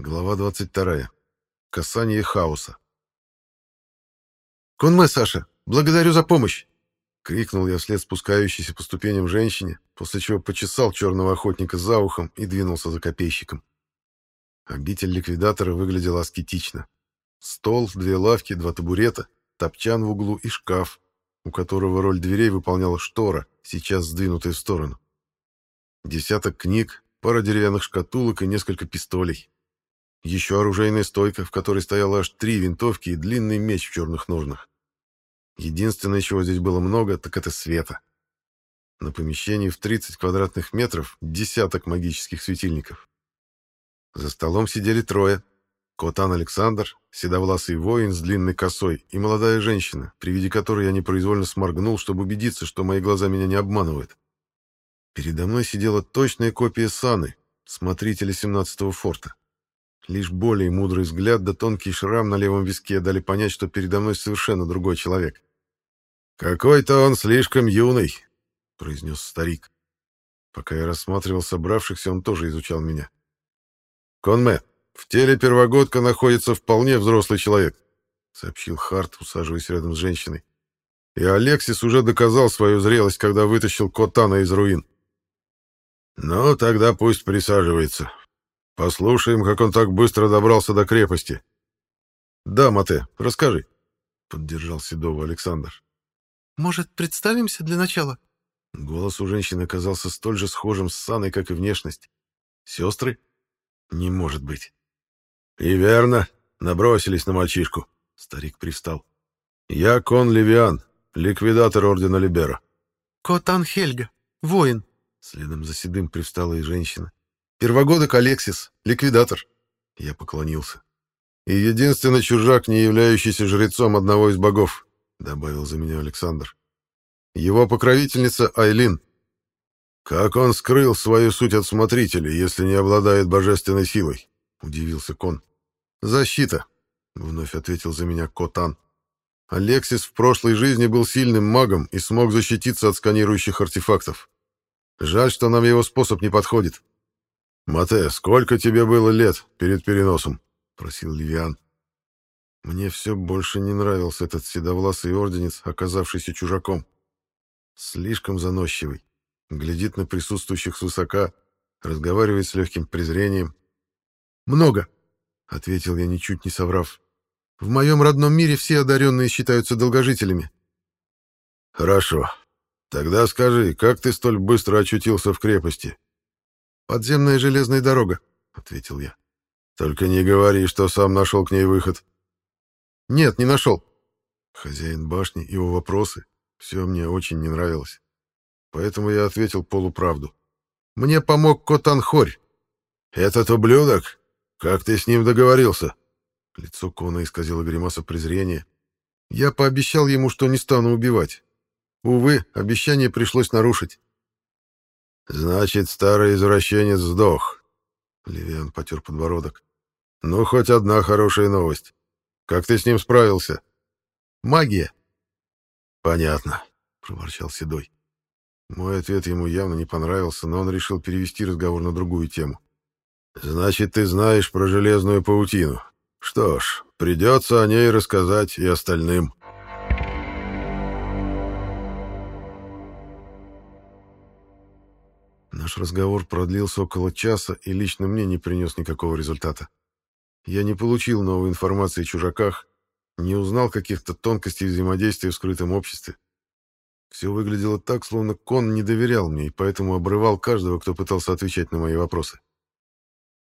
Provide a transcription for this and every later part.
Глава 22. Касание хаоса. «Конме, Саша, благодарю за помощь!» — крикнул я вслед спускающейся по ступеням женщине, после чего почесал черного охотника за ухом и двинулся за копейщиком. Обитель ликвидатора выглядела аскетично. Стол, две лавки, два табурета, топчан в углу и шкаф, у которого роль дверей выполняла штора, сейчас сдвинутая в сторону. Десяток книг, пара деревянных шкатулок и несколько пистолей. Еще оружейная стойка, в которой стояло аж три винтовки и длинный меч в черных ножнах. Единственное, чего здесь было много, так это света. На помещении в 30 квадратных метров десяток магических светильников. За столом сидели трое. Котан Александр, седовласый воин с длинной косой и молодая женщина, при виде которой я непроизвольно сморгнул, чтобы убедиться, что мои глаза меня не обманывают. Передо мной сидела точная копия Саны, смотрителя 17-го форта. Лишь более мудрый взгляд да тонкий шрам на левом виске дали понять, что передо мной совершенно другой человек. «Какой-то он слишком юный», — произнес старик. Пока я рассматривал собравшихся, он тоже изучал меня. «Конме, в теле первогодка находится вполне взрослый человек», — сообщил Харт, усаживаясь рядом с женщиной. «И Алексис уже доказал свою зрелость, когда вытащил Котана из руин». «Ну, тогда пусть присаживается. Послушаем, как он так быстро добрался до крепости. Да, Мате, расскажи, поддержал Седова Александр. Может, представимся для начала? Голос у женщины оказался столь же схожим с Саной, как и внешность. Сестры? Не может быть. И верно, набросились на мальчишку. Старик пристал. Я Кон Левиан, ликвидатор Ордена Либера. Котан Хельга, воин. Следом за седым привстала и женщина. Первогодок Алексис, ликвидатор. Я поклонился. И единственный чужак, не являющийся жрецом одного из богов, добавил за меня Александр. Его покровительница Айлин. Как он скрыл свою суть от смотрителей, если не обладает божественной силой? удивился Кон. Защита, вновь ответил за меня Котан. Алексис в прошлой жизни был сильным магом и смог защититься от сканирующих артефактов. Жаль, что нам его способ не подходит. «Мате, сколько тебе было лет перед переносом?» — просил Ливиан. Мне все больше не нравился этот седовласый орденец, оказавшийся чужаком. Слишком заносчивый. Глядит на присутствующих свысока, разговаривает с легким презрением. «Много», — ответил я, ничуть не соврав. «В моем родном мире все одаренные считаются долгожителями». «Хорошо. Тогда скажи, как ты столь быстро очутился в крепости?» «Подземная железная дорога», — ответил я. «Только не говори, что сам нашел к ней выход». «Нет, не нашел». Хозяин башни, его вопросы, все мне очень не нравилось. Поэтому я ответил полуправду. «Мне помог Котан Хорь». «Этот ублюдок? Как ты с ним договорился?» Лицо Кона исказило гримаса презрения. «Я пообещал ему, что не стану убивать. Увы, обещание пришлось нарушить. Значит, старый извращенец сдох. Левиан потер подбородок. Ну, хоть одна хорошая новость. Как ты с ним справился? Магия. Понятно, проворчал Седой. Мой ответ ему явно не понравился, но он решил перевести разговор на другую тему. Значит, ты знаешь про железную паутину. Что ж, придется о ней рассказать и остальным. Наш разговор продлился около часа и лично мне не принес никакого результата. Я не получил новой информации о чужаках, не узнал каких-то тонкостей взаимодействия в скрытом обществе. Все выглядело так, словно Кон не доверял мне, и поэтому обрывал каждого, кто пытался отвечать на мои вопросы.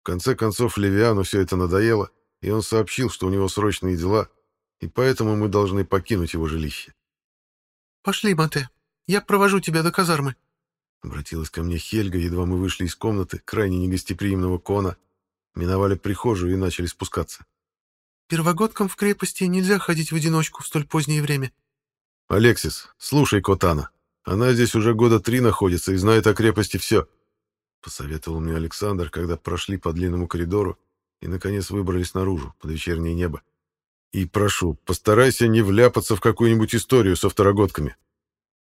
В конце концов, Левиану все это надоело, и он сообщил, что у него срочные дела, и поэтому мы должны покинуть его жилище. «Пошли, Мате, я провожу тебя до казармы», Обратилась ко мне Хельга, едва мы вышли из комнаты крайне негостеприимного кона, миновали прихожую и начали спускаться. «Первогодкам в крепости нельзя ходить в одиночку в столь позднее время». «Алексис, слушай Котана. Она здесь уже года три находится и знает о крепости все», — посоветовал мне Александр, когда прошли по длинному коридору и, наконец, выбрались наружу, под вечернее небо. «И прошу, постарайся не вляпаться в какую-нибудь историю со второгодками.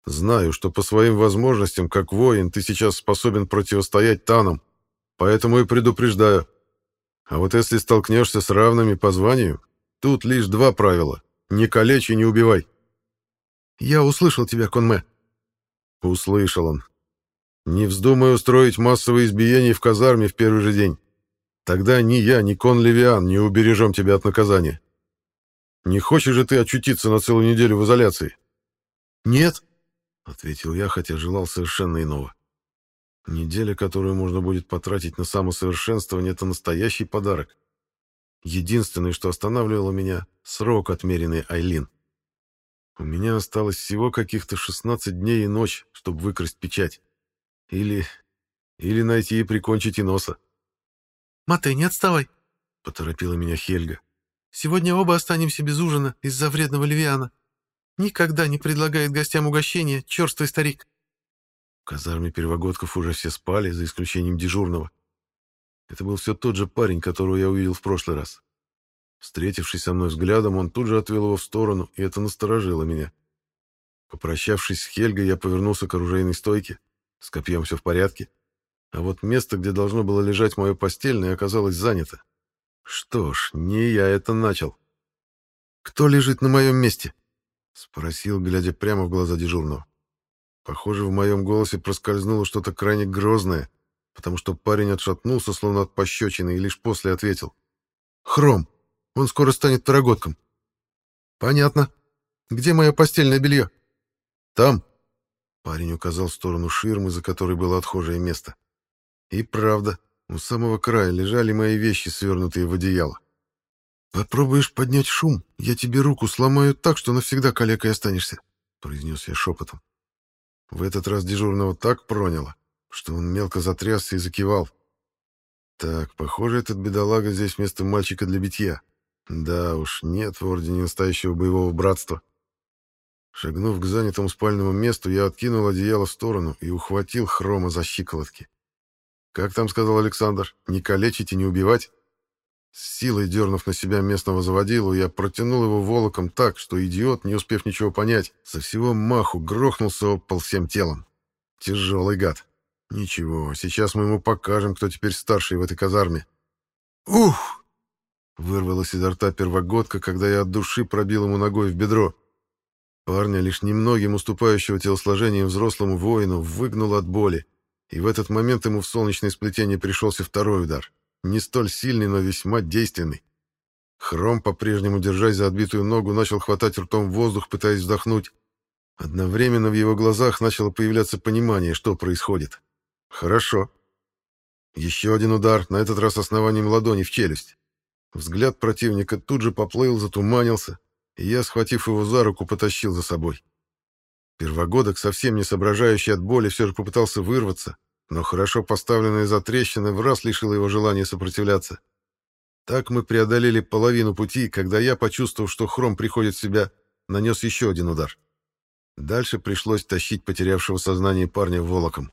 Знаю, что по своим возможностям, как воин, ты сейчас способен противостоять танам, поэтому и предупреждаю. А вот если столкнешься с равными по званию, тут лишь два правила — не калечь и не убивай. Я услышал тебя, Конме. Услышал он. Не вздумай устроить массовое избиение в казарме в первый же день. Тогда ни я, ни Кон Левиан не убережем тебя от наказания. Не хочешь же ты очутиться на целую неделю в изоляции? Нет, — ответил я, хотя желал совершенно иного. Неделя, которую можно будет потратить на самосовершенствование, — это настоящий подарок. Единственное, что останавливало меня — срок, отмеренный Айлин. У меня осталось всего каких-то 16 дней и ночь, чтобы выкрасть печать. Или... или найти и прикончить Иноса. «Матэ, не отставай!» — поторопила меня Хельга. «Сегодня оба останемся без ужина из-за вредного Левиана. Никогда не предлагает гостям угощения, черствый старик». В казарме первогодков уже все спали, за исключением дежурного. Это был все тот же парень, которого я увидел в прошлый раз. Встретившись со мной взглядом, он тут же отвел его в сторону, и это насторожило меня. Попрощавшись с Хельгой, я повернулся к оружейной стойке. С копьем все в порядке. А вот место, где должно было лежать мое постельное, оказалось занято. Что ж, не я это начал. «Кто лежит на моем месте?» — спросил, глядя прямо в глаза дежурного. Похоже, в моем голосе проскользнуло что-то крайне грозное, потому что парень отшатнулся, словно от пощечины, и лишь после ответил. «Хром. Он скоро станет второгодком». «Понятно. Где мое постельное белье?» «Там». Парень указал в сторону ширмы, за которой было отхожее место. И правда, у самого края лежали мои вещи, свернутые в одеяло. «Попробуешь поднять шум, я тебе руку сломаю так, что навсегда калекой останешься», — произнес я шепотом. В этот раз дежурного так проняло, что он мелко затрясся и закивал. Так, похоже, этот бедолага здесь вместо мальчика для битья. Да уж, нет в Ордене настоящего боевого братства. Шагнув к занятому спальному месту, я откинул одеяло в сторону и ухватил хрома за щиколотки. Как там сказал Александр, не калечить и не убивать? С силой дернув на себя местного заводилу, я протянул его волоком так, что идиот, не успев ничего понять, со всего маху грохнулся об пол всем телом. Тяжелый гад. Ничего, сейчас мы ему покажем, кто теперь старший в этой казарме. «Ух!» — вырвалась изо рта первогодка, когда я от души пробил ему ногой в бедро. Парня, лишь немногим уступающего телосложением взрослому воину, выгнул от боли, и в этот момент ему в солнечное сплетение пришелся второй удар. Не столь сильный, но весьма действенный. Хром, по-прежнему держась за отбитую ногу, начал хватать ртом воздух, пытаясь вздохнуть. Одновременно в его глазах начало появляться понимание, что происходит. Хорошо. Еще один удар, на этот раз основанием ладони в челюсть. Взгляд противника тут же поплыл, затуманился, и я, схватив его за руку, потащил за собой. Первогодок, совсем не соображающий от боли, все же попытался вырваться, но хорошо поставленная затрещина в раз лишила его желания сопротивляться. Так мы преодолели половину пути, когда я, почувствовав, что хром приходит в себя, нанес еще один удар. Дальше пришлось тащить потерявшего сознание парня волоком.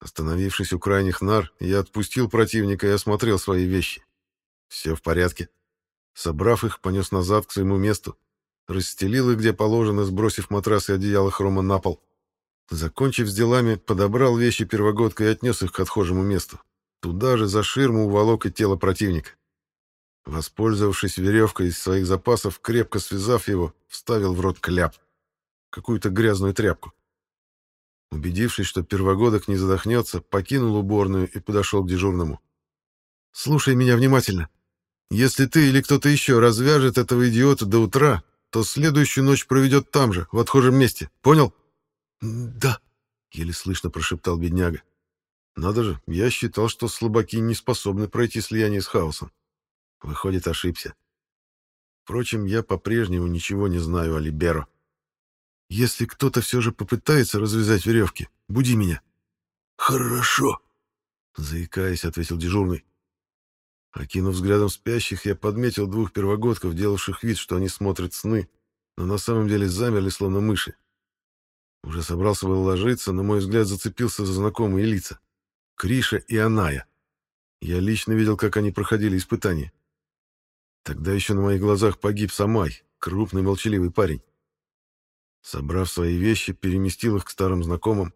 Остановившись у крайних нар, я отпустил противника и осмотрел свои вещи. Все в порядке. Собрав их, понес назад к своему месту, расстелил их где положено, сбросив матрас и одеяло хрома на пол. Закончив с делами, подобрал вещи первогодка и отнес их к отхожему месту. Туда же за ширму уволок и тело противника. Воспользовавшись веревкой из своих запасов, крепко связав его, вставил в рот кляп. Какую-то грязную тряпку. Убедившись, что первогодок не задохнется, покинул уборную и подошел к дежурному. «Слушай меня внимательно. Если ты или кто-то еще развяжет этого идиота до утра, то следующую ночь проведет там же, в отхожем месте. Понял? Да, еле слышно прошептал бедняга. Надо же, я считал, что слабаки не способны пройти слияние с хаосом. Выходит, ошибся. Впрочем, я по-прежнему ничего не знаю о Либеро. Если кто-то все же попытается развязать веревки, буди меня. Хорошо, заикаясь, ответил дежурный. Окинув взглядом спящих, я подметил двух первогодков, делавших вид, что они смотрят сны, но на самом деле замерли, словно мыши. Уже собрался было ложиться, но мой взгляд зацепился за знакомые лица. Криша и Аная. Я лично видел, как они проходили испытания. Тогда еще на моих глазах погиб Самай, крупный молчаливый парень. Собрав свои вещи, переместил их к старым знакомым.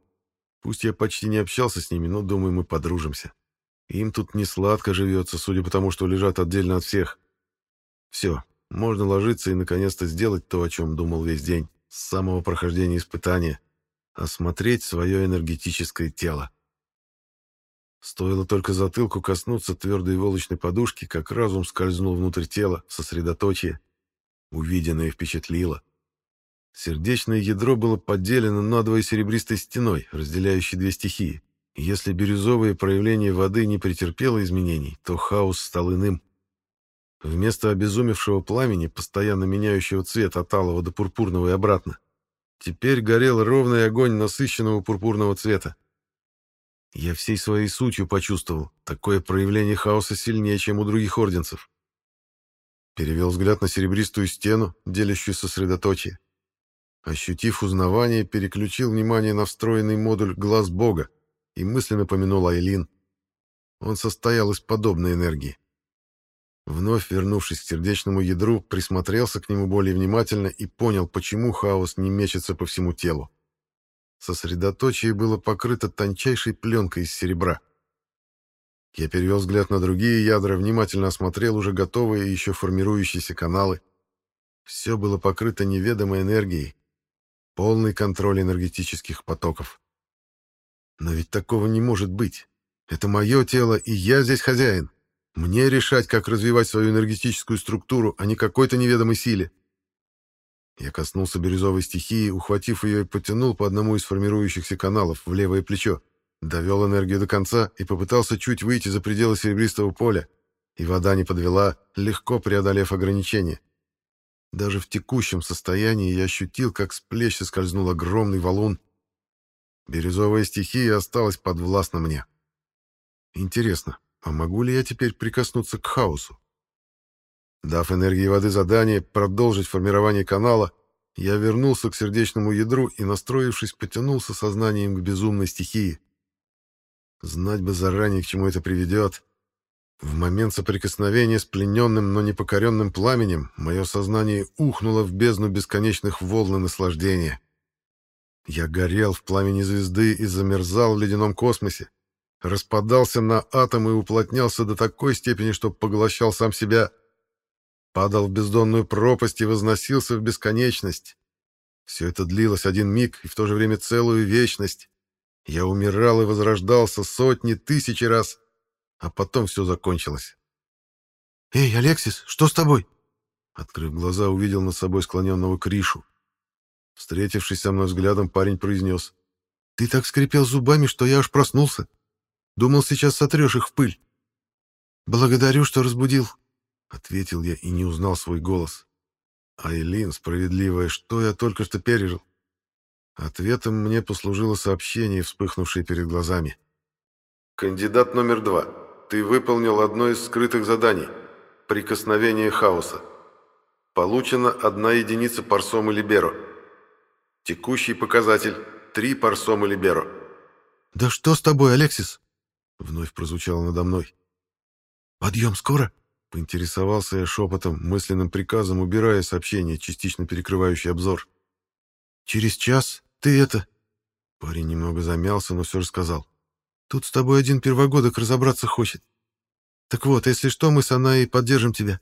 Пусть я почти не общался с ними, но, думаю, мы подружимся. Им тут не сладко живется, судя по тому, что лежат отдельно от всех. Все, можно ложиться и наконец-то сделать то, о чем думал весь день, с самого прохождения испытания — осмотреть свое энергетическое тело. Стоило только затылку коснуться твердой волочной подушки, как разум скользнул внутрь тела, сосредоточие. Увиденное впечатлило. Сердечное ядро было поделено надвое серебристой стеной, разделяющей две стихии. Если бирюзовое проявление воды не претерпело изменений, то хаос стал иным. Вместо обезумевшего пламени, постоянно меняющего цвет от алого до пурпурного и обратно, теперь горел ровный огонь насыщенного пурпурного цвета. Я всей своей сутью почувствовал, такое проявление хаоса сильнее, чем у других орденцев. Перевел взгляд на серебристую стену, делящую сосредоточие. Ощутив узнавание, переключил внимание на встроенный модуль «Глаз Бога» и мысленно помянул Айлин. Он состоял из подобной энергии. Вновь вернувшись к сердечному ядру, присмотрелся к нему более внимательно и понял, почему хаос не мечется по всему телу. Сосредоточие было покрыто тончайшей пленкой из серебра. Я перевел взгляд на другие ядра, внимательно осмотрел уже готовые и еще формирующиеся каналы. Все было покрыто неведомой энергией. Полный контроль энергетических потоков. Но ведь такого не может быть. Это мое тело, и я здесь хозяин. Мне решать, как развивать свою энергетическую структуру, а не какой-то неведомой силе. Я коснулся бирюзовой стихии, ухватив ее и потянул по одному из формирующихся каналов в левое плечо. Довел энергию до конца и попытался чуть выйти за пределы серебристого поля. И вода не подвела, легко преодолев ограничения. Даже в текущем состоянии я ощутил, как с плеч соскользнул огромный валун. Бирюзовая стихия осталась подвластна мне. Интересно, а могу ли я теперь прикоснуться к хаосу? Дав энергии воды задание продолжить формирование канала, я вернулся к сердечному ядру и, настроившись, потянулся сознанием к безумной стихии. Знать бы заранее, к чему это приведет. В момент соприкосновения с плененным, но непокоренным пламенем мое сознание ухнуло в бездну бесконечных волн и наслаждения. Я горел в пламени звезды и замерзал в ледяном космосе, распадался на атомы и уплотнялся до такой степени, что поглощал сам себя, падал в бездонную пропасть и возносился в бесконечность. Все это длилось один миг и в то же время целую вечность. Я умирал и возрождался сотни, тысячи раз, а потом все закончилось. «Эй, Алексис, что с тобой?» Открыв глаза, увидел над собой склоненного Кришу. Встретившись со мной взглядом, парень произнес. «Ты так скрипел зубами, что я аж проснулся. Думал, сейчас сотрешь их в пыль. Благодарю, что разбудил, — ответил я и не узнал свой голос. Айлин, справедливая, что я только что пережил? Ответом мне послужило сообщение, вспыхнувшее перед глазами. «Кандидат номер два. Ты выполнил одно из скрытых заданий. Прикосновение хаоса. Получена одна единица парсома Либеро. Текущий показатель — три парсома Либеро». «Да что с тобой, Алексис?» Вновь прозвучало надо мной. «Подъем скоро?» — поинтересовался я шепотом, мысленным приказом, убирая сообщение, частично перекрывающее обзор. «Через час ты это...» Парень немного замялся, но все же сказал. «Тут с тобой один первогодок разобраться хочет. Так вот, если что, мы с Анаей поддержим тебя».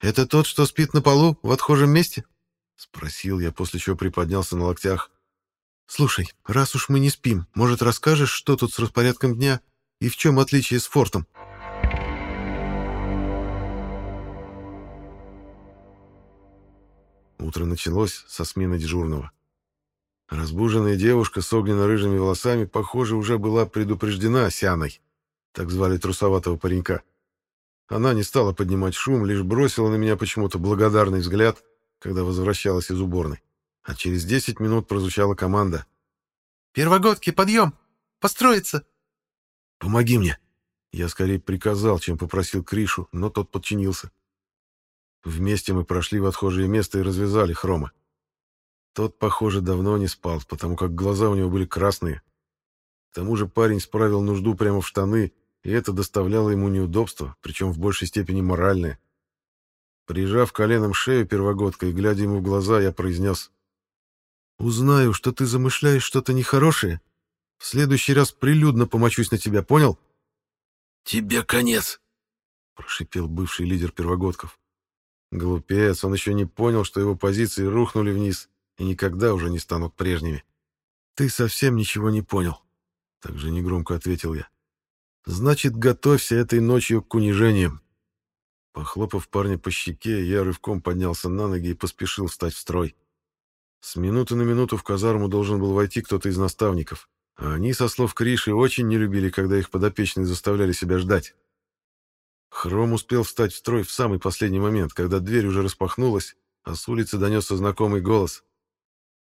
«Это тот, что спит на полу в отхожем месте?» — спросил я, после чего приподнялся на локтях. «Слушай, раз уж мы не спим, может, расскажешь, что тут с распорядком дня и в чем отличие с фортом?» Утро началось со смены дежурного. Разбуженная девушка с огненно-рыжими волосами, похоже, уже была предупреждена Сяной, так звали трусоватого паренька. Она не стала поднимать шум, лишь бросила на меня почему-то благодарный взгляд, когда возвращалась из уборной а через 10 минут прозвучала команда. «Первогодки, подъем! Построиться!» «Помоги мне!» Я скорее приказал, чем попросил Кришу, но тот подчинился. Вместе мы прошли в отхожее место и развязали Хрома. Тот, похоже, давно не спал, потому как глаза у него были красные. К тому же парень справил нужду прямо в штаны, и это доставляло ему неудобства, причем в большей степени моральное. Прижав коленом шею первогодка и глядя ему в глаза, я произнес Узнаю, что ты замышляешь что-то нехорошее. В следующий раз прилюдно помочусь на тебя, понял? «Тебе конец!» — прошипел бывший лидер первогодков. Глупец, он еще не понял, что его позиции рухнули вниз и никогда уже не станут прежними. «Ты совсем ничего не понял», — также негромко ответил я. «Значит, готовься этой ночью к унижениям». Похлопав парня по щеке, я рывком поднялся на ноги и поспешил встать в строй. С минуты на минуту в казарму должен был войти кто-то из наставников, а они, со слов Криши, очень не любили, когда их подопечные заставляли себя ждать. Хром успел встать в строй в самый последний момент, когда дверь уже распахнулась, а с улицы донесся знакомый голос.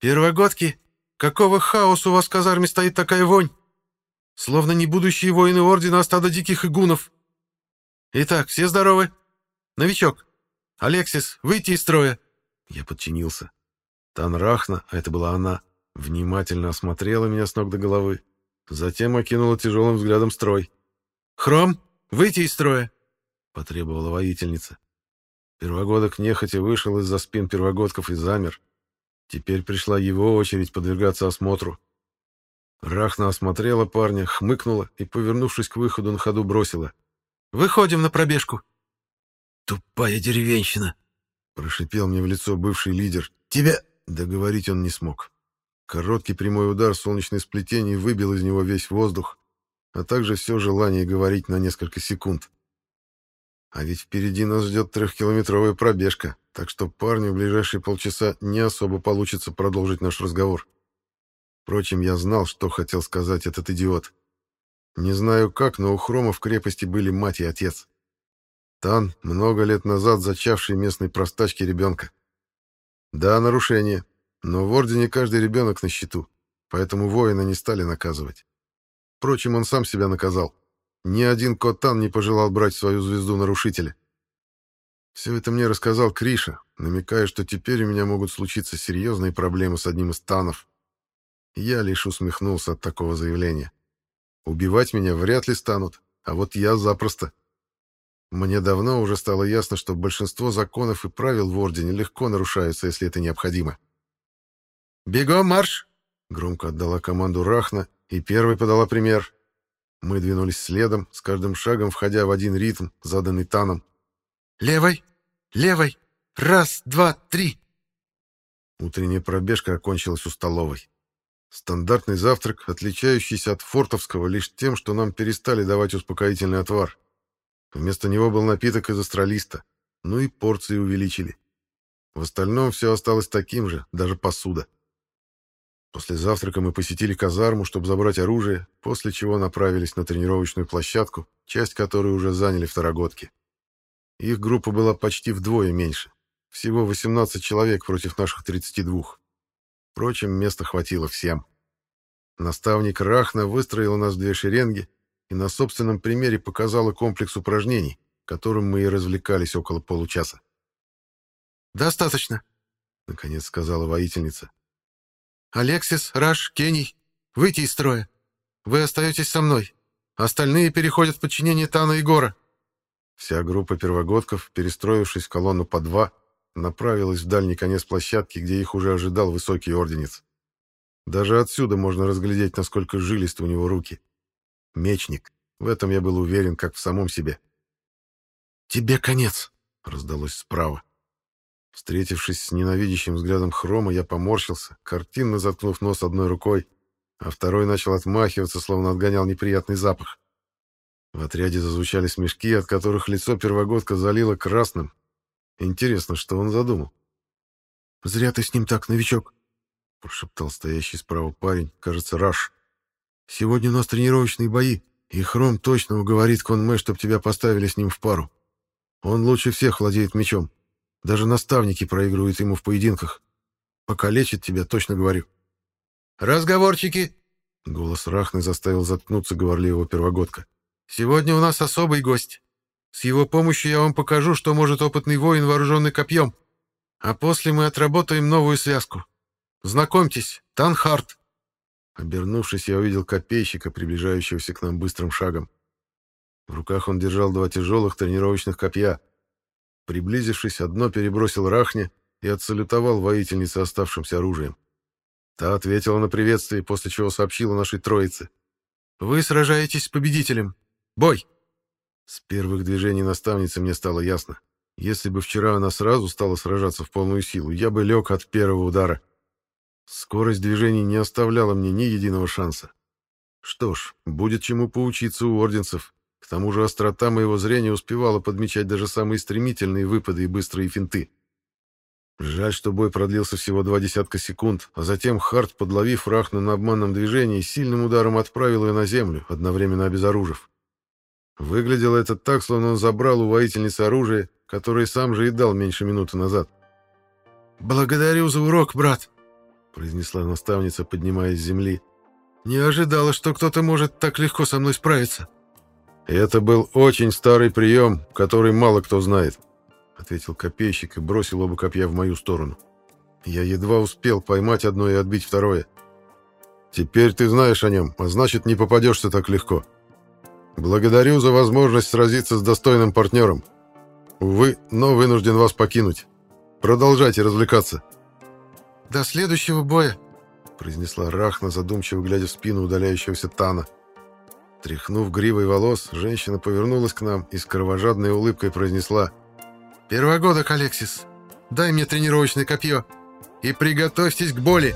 «Первогодки, какого хаоса у вас в казарме стоит такая вонь? Словно не будущие воины Ордена, а стадо диких игунов. Итак, все здоровы?» «Новичок! Алексис, выйти из строя!» Я подчинился. Танрахна, а это была она, внимательно осмотрела меня с ног до головы, затем окинула тяжелым взглядом строй. «Хром, выйти из строя!» — потребовала воительница. Первогодок нехотя вышел из-за спин первогодков и замер. Теперь пришла его очередь подвергаться осмотру. Рахна осмотрела парня, хмыкнула и, повернувшись к выходу, на ходу бросила. «Выходим на пробежку!» «Тупая деревенщина!» — прошипел мне в лицо бывший лидер. «Тебя...» — договорить он не смог. Короткий прямой удар солнечной сплетений выбил из него весь воздух, а также все желание говорить на несколько секунд. А ведь впереди нас ждет трехкилометровая пробежка, так что парню в ближайшие полчаса не особо получится продолжить наш разговор. Впрочем, я знал, что хотел сказать этот идиот. Не знаю как, но у Хрома в крепости были мать и отец. Тан, много лет назад зачавший местной простачки ребенка. Да, нарушение, но в Ордене каждый ребенок на счету, поэтому воина не стали наказывать. Впрочем, он сам себя наказал. Ни один Котан не пожелал брать свою звезду нарушителя. Все это мне рассказал Криша, намекая, что теперь у меня могут случиться серьезные проблемы с одним из танов. Я лишь усмехнулся от такого заявления. Убивать меня вряд ли станут, а вот я запросто. Мне давно уже стало ясно, что большинство законов и правил в Ордене легко нарушаются, если это необходимо. «Бегом марш!» — громко отдала команду Рахна и первой подала пример. Мы двинулись следом, с каждым шагом входя в один ритм, заданный Таном. «Левой! Левой! Раз, два, три!» Утренняя пробежка окончилась у столовой. Стандартный завтрак, отличающийся от фортовского лишь тем, что нам перестали давать успокоительный отвар. Вместо него был напиток из астралиста. Ну и порции увеличили. В остальном все осталось таким же, даже посуда. После завтрака мы посетили казарму, чтобы забрать оружие, после чего направились на тренировочную площадку, часть которой уже заняли второгодки. Их группа была почти вдвое меньше. Всего 18 человек против наших 32. Впрочем, места хватило всем. Наставник Рахна выстроил у нас две шеренги, и на собственном примере показала комплекс упражнений, которым мы и развлекались около получаса. «Достаточно», — наконец сказала воительница. «Алексис, Раш, Кений, выйти из строя. Вы остаетесь со мной. Остальные переходят в подчинение Тана и Гора». Вся группа первогодков, перестроившись в колонну по два, направилась в дальний конец площадки, где их уже ожидал высокий орденец. Даже отсюда можно разглядеть, насколько жилисты у него руки. Мечник. В этом я был уверен, как в самом себе. «Тебе конец!» — раздалось справа. Встретившись с ненавидящим взглядом хрома, я поморщился, картинно заткнув нос одной рукой, а второй начал отмахиваться, словно отгонял неприятный запах. В отряде зазвучали смешки, от которых лицо первогодка залило красным. Интересно, что он задумал. «Зря ты с ним так, новичок», — прошептал стоящий справа парень, кажется, Раш. Сегодня у нас тренировочные бои, и Хром точно уговорит Конме, чтоб тебя поставили с ним в пару. Он лучше всех владеет мечом. Даже наставники проигрывают ему в поединках. Покалечит тебя, точно говорю. «Разговорчики!» — голос Рахны заставил заткнуться говорливого первогодка. «Сегодня у нас особый гость. С его помощью я вам покажу, что может опытный воин, вооруженный копьем. А после мы отработаем новую связку. Знакомьтесь, Танхарт, Обернувшись, я увидел копейщика, приближающегося к нам быстрым шагом. В руках он держал два тяжелых тренировочных копья. Приблизившись, одно перебросил рахне и отсалютовал воительнице оставшимся оружием. Та ответила на приветствие, после чего сообщила нашей троице. «Вы сражаетесь с победителем. Бой!» С первых движений наставницы мне стало ясно. Если бы вчера она сразу стала сражаться в полную силу, я бы лег от первого удара. Скорость движений не оставляла мне ни единого шанса. Что ж, будет чему поучиться у орденцев. К тому же острота моего зрения успевала подмечать даже самые стремительные выпады и быстрые финты. Жаль, что бой продлился всего два десятка секунд, а затем Харт, подловив Рахну на обманном движении, сильным ударом отправил ее на землю, одновременно обезоружив. Выглядело это так, словно он забрал у воительницы оружие, которое сам же и дал меньше минуты назад. «Благодарю за урок, брат», произнесла наставница, поднимаясь с земли. «Не ожидала, что кто-то может так легко со мной справиться». «Это был очень старый прием, который мало кто знает», — ответил копейщик и бросил оба копья в мою сторону. Я едва успел поймать одно и отбить второе. «Теперь ты знаешь о нем, а значит, не попадешься так легко. Благодарю за возможность сразиться с достойным партнером. Увы, но вынужден вас покинуть. Продолжайте развлекаться». «До следующего боя», — произнесла Рахна, задумчиво глядя в спину удаляющегося Тана. Тряхнув гривой волос, женщина повернулась к нам и с кровожадной улыбкой произнесла «Первогодок, Алексис, дай мне тренировочное копье и приготовьтесь к боли!»